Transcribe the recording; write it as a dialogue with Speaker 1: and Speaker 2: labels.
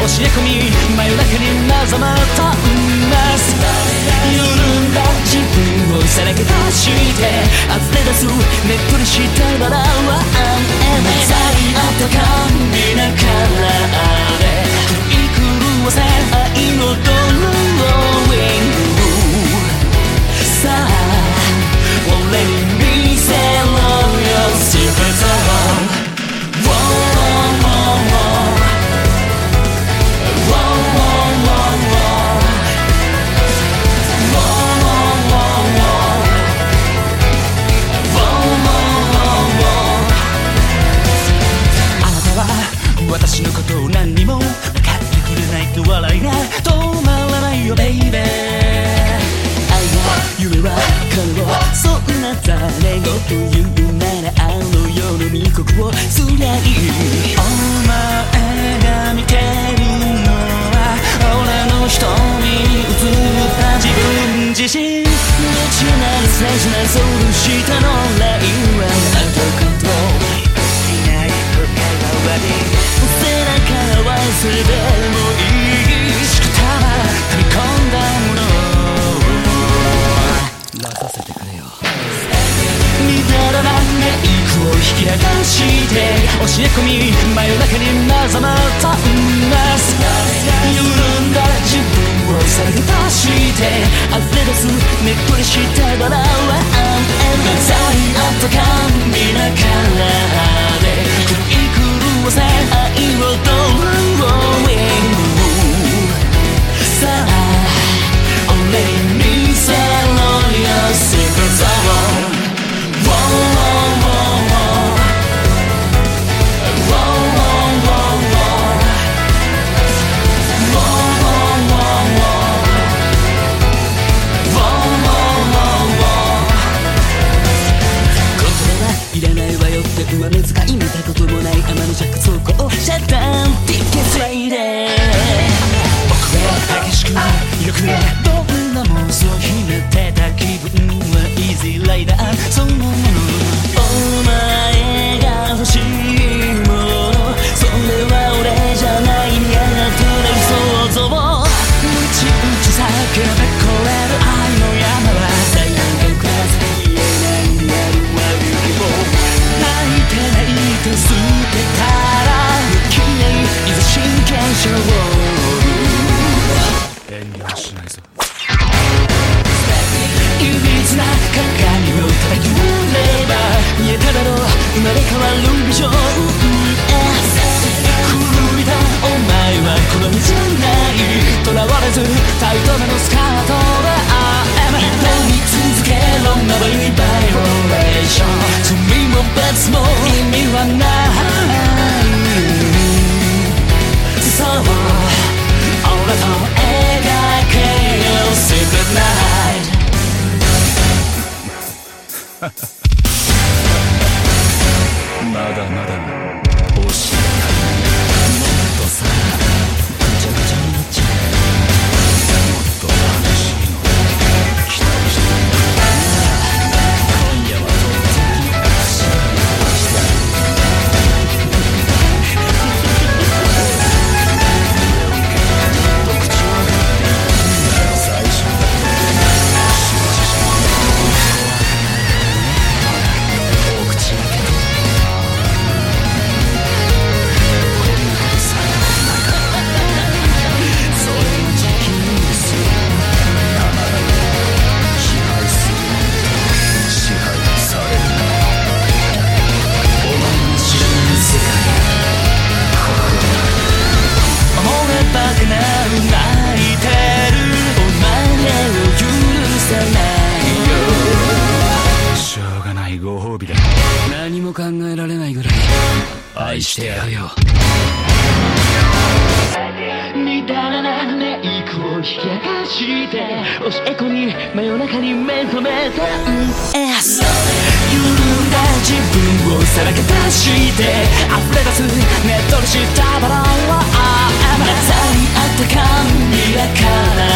Speaker 1: 教え込み真夜中にまざまったんます。緩んだ自分をさらけ出して溢れ出すねっとりしたバラ世の密告をすりゃいお前が見てるのは俺の瞳に映った自分自身。ナチュラルスレジなそうしたのラインはアウトコントロールいない深川に背中はそれでもいい。しくたえ込み真夜中にまざまった yeah. 鏡を叩き割れば見えただろう生まれ変わるビジョン古びたお前は好みじゃない囚われずタイトめのスカートで I am 挑み続けろまばゆいバイオレーション罪も別も意味はないそう俺と描けよ Secret Night. まだも考えられないぐらい愛してやるよ。みだらなメイクを引き明かして教え子に真夜中に目覚めたん。です緩んだ自分をさらけ出して溢れ出すねっとりしたバラは I am あったかみだから